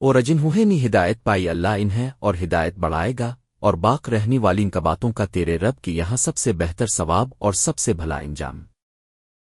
اور اجنہوہیں نی ہدایت پائی اللہ انہیں اور ہدایت بڑھائے گا، اور باق رہنی والی ان کا باتوں کا تیرے رب کی یہاں سب سے بہتر ثواب اور سب سے بھلا انجام۔